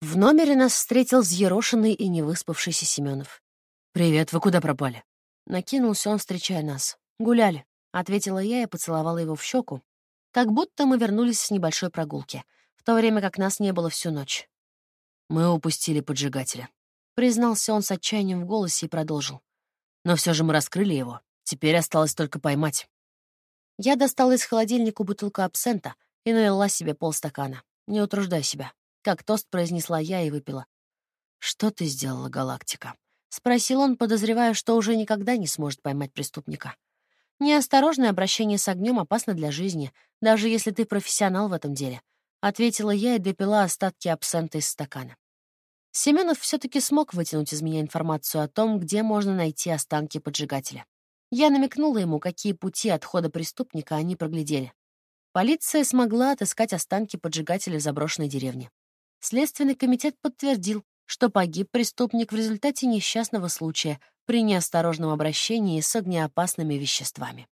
В номере нас встретил взъерошенный и невыспавшийся Семенов. «Привет, вы куда пропали?» Накинулся он, встречая нас. «Гуляли», — ответила я и поцеловала его в щеку, как будто мы вернулись с небольшой прогулки, в то время как нас не было всю ночь. «Мы упустили поджигателя», — признался он с отчаянием в голосе и продолжил. «Но все же мы раскрыли его. Теперь осталось только поймать». Я достала из холодильника бутылку абсента и налила себе полстакана. «Не утруждай себя», — как тост произнесла я и выпила. «Что ты сделала, Галактика?» — спросил он, подозревая, что уже никогда не сможет поймать преступника. «Неосторожное обращение с огнем опасно для жизни, даже если ты профессионал в этом деле», — ответила я и допила остатки абсента из стакана. Семенов все-таки смог вытянуть из меня информацию о том, где можно найти останки поджигателя. Я намекнула ему, какие пути отхода преступника они проглядели. Полиция смогла отыскать останки поджигателя в заброшенной деревне. Следственный комитет подтвердил, что погиб преступник в результате несчастного случая при неосторожном обращении с огнеопасными веществами.